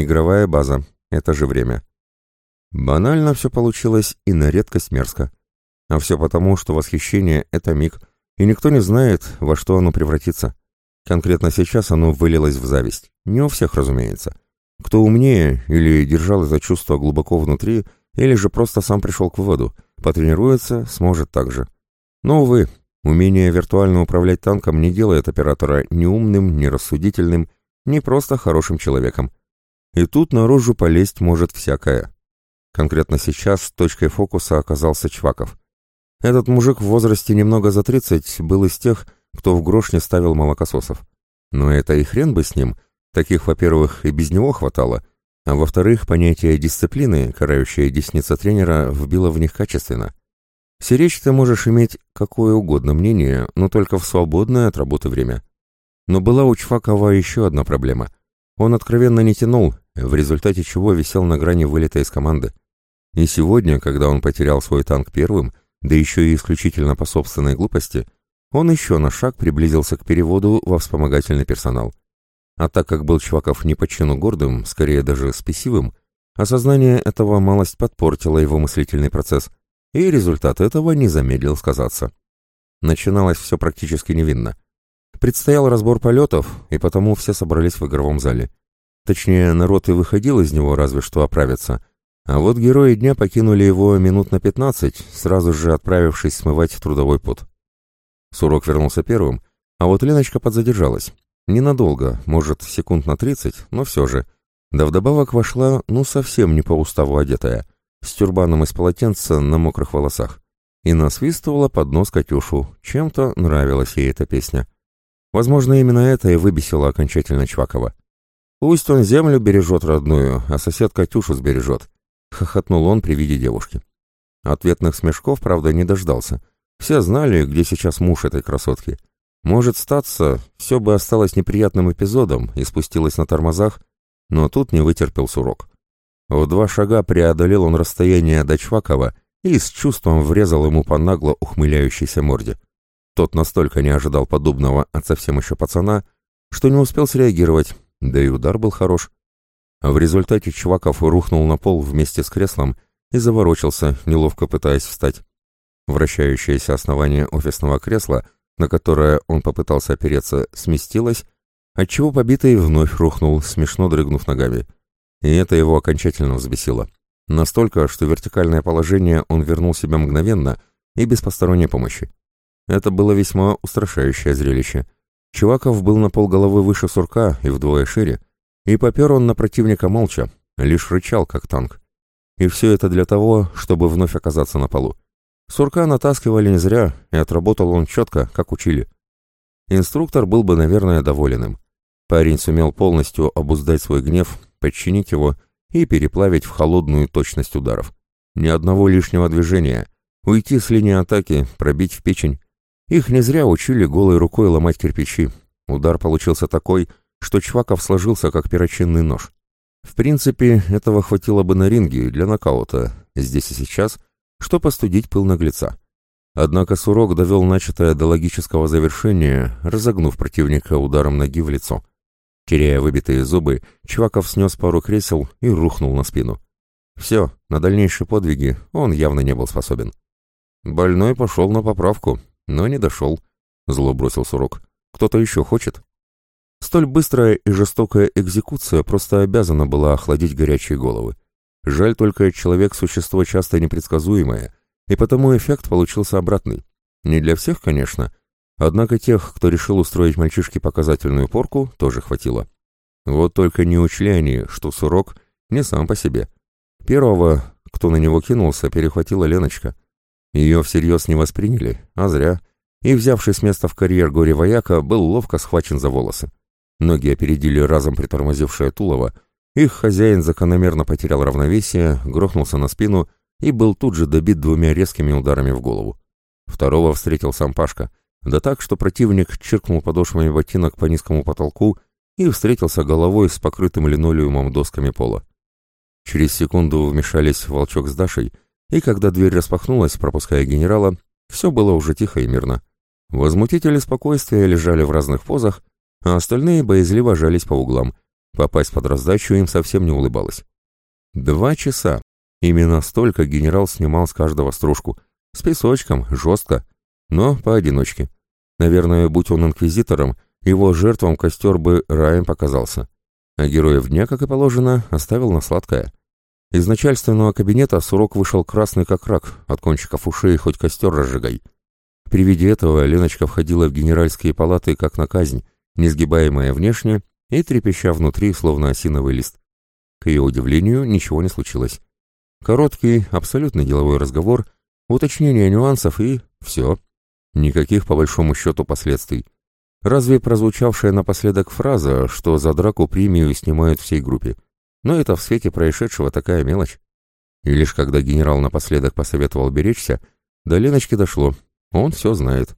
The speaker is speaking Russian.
Игровая база. Это же время. Банально все получилось и на редкость мерзко. А все потому, что восхищение — это миг, и никто не знает, во что оно превратится. Конкретно сейчас оно вылилось в зависть. Не у всех, разумеется. Кто умнее или держал это чувство глубоко внутри, или же просто сам пришел к выводу, потренируется, сможет так же. Но, увы, умение виртуально управлять танком не делает оператора ни умным, ни рассудительным, ни просто хорошим человеком. И тут наружу полезть может всякое. Конкретно сейчас точкой фокуса оказался Чваков. Этот мужик в возрасте немного за 30 был из тех, кто в грош не ставил молокососов. Но это и хрен бы с ним. Таких, во-первых, и без него хватало, а во-вторых, понятие дисциплины, карающая десница тренера, вбило в них качественно. Сиречь ты можешь иметь какое угодно мнение, но только в свободное от работы время. Но была у Чвакова еще одна проблема. Он откровенно не тянул, в результате чего висел на грани вылета из команды. И сегодня, когда он потерял свой танк первым, да еще и исключительно по собственной глупости, он еще на шаг приблизился к переводу во вспомогательный персонал. А так как был Чваков не по чину гордым, скорее даже спесивым, осознание этого малость подпортило его мыслительный процесс, и результат этого не замедлил сказаться. Начиналось все практически невинно. Предстоял разбор полетов, и потому все собрались в игровом зале. Точнее, народ и выходил из него разве что оправиться, а вот герои дня покинули его минут на пятнадцать, сразу же отправившись смывать трудовой пот. Сурок вернулся первым, а вот Леночка подзадержалась. Ненадолго, может, секунд на тридцать, но все же. Да вдобавок вошла, ну, совсем не по уставу одетая, с тюрбаном из полотенца на мокрых волосах. И насвистывала под нос Катюшу, чем-то нравилась ей эта песня. Возможно, именно это и выбесило окончательно Чвакова. Пусть он землю бережет родную, а сосед Катюшу сбережет. — хохотнул он при виде девушки. Ответных смешков, правда, не дождался. Все знали, где сейчас муж этой красотки. Может статься, все бы осталось неприятным эпизодом и спустилось на тормозах, но тут не вытерпел сурок. В два шага преодолел он расстояние до Чвакова и с чувством врезал ему по нагло ухмыляющейся морде. Тот настолько не ожидал подобного от совсем еще пацана, что не успел среагировать, да и удар был хорош. А в результате Чваков рухнул на пол вместе с креслом и заворочился, неловко пытаясь встать. Вращающееся основание офисного кресла, на которое он попытался опереться, сместилось, отчего побитый вновь рухнул, смешно дрыгнув ногами. И это его окончательно взбесило. Настолько, что вертикальное положение он вернул себя мгновенно и без посторонней помощи. Это было весьма устрашающее зрелище. Чуваков был на полголовы выше сурка и вдвое шире, и попер он на противника молча, лишь рычал, как танк. И все это для того, чтобы вновь оказаться на полу. Сурка натаскивали не зря, и отработал он четко, как учили. Инструктор был бы, наверное, доволен им. Парень сумел полностью обуздать свой гнев, подчинить его и переплавить в холодную точность ударов. Ни одного лишнего движения. Уйти с линии атаки, пробить в печень. Их не зря учили голой рукой ломать кирпичи. Удар получился такой, что Чваков сложился как перочинный нож. В принципе, этого хватило бы на ринге для нокаута, здесь и сейчас, что постудить пыл наглеца. Однако Сурок довел начатое до логического завершения, разогнув противника ударом ноги в лицо. Теряя выбитые зубы, Чваков снес пару кресел и рухнул на спину. Все, на дальнейшие подвиги он явно не был способен. Больной пошел на поправку, но не дошел, зло бросил Сурок. Кто-то еще хочет? Столь быстрая и жестокая экзекуция просто обязана была охладить горячие головы. Жаль только, человек – существо часто непредсказуемое, и потому эффект получился обратный. Не для всех, конечно, однако тех, кто решил устроить мальчишке показательную порку, тоже хватило. Вот только не учли они, что Сурок не сам по себе. Первого, кто на него кинулся, перехватила Леночка. Ее всерьез не восприняли, а зря. И, взявший с места в карьер горе-вояка, был ловко схвачен за волосы. Ноги опередили разом притормозившее Тулово, их хозяин закономерно потерял равновесие, грохнулся на спину и был тут же добит двумя резкими ударами в голову. Второго встретил сам Пашка, да так, что противник чиркнул подошвами ботинок по низкому потолку и встретился головой с покрытым линолеумом досками пола. Через секунду вмешались Волчок с Дашей, и когда дверь распахнулась, пропуская генерала, все было уже тихо и мирно. Возмутители спокойствия лежали в разных позах, а остальные боязливо жались по углам, Попасть под раздачу им совсем не улыбалось. Два часа. Именно столько генерал снимал с каждого стружку. С песочком, жестко, но поодиночке. Наверное, будь он инквизитором, его жертвам костер бы раем показался. А героев дня, как и положено, оставил на сладкое. Из начальственного кабинета Сурок вышел красный как рак, от кончиков ушей хоть костер разжигай. При виде этого Леночка входила в генеральские палаты как на казнь, несгибаемая внешне и трепеща внутри, словно осиновый лист. К ее удивлению, ничего не случилось. Короткий, абсолютно деловой разговор, уточнение нюансов и все. Никаких, по большому счету, последствий. Разве прозвучавшая напоследок фраза, что за драку премию снимают всей группе? Но это в свете происшедшего такая мелочь. И лишь когда генерал напоследок посоветовал беречься, до Леночки дошло. Он все знает.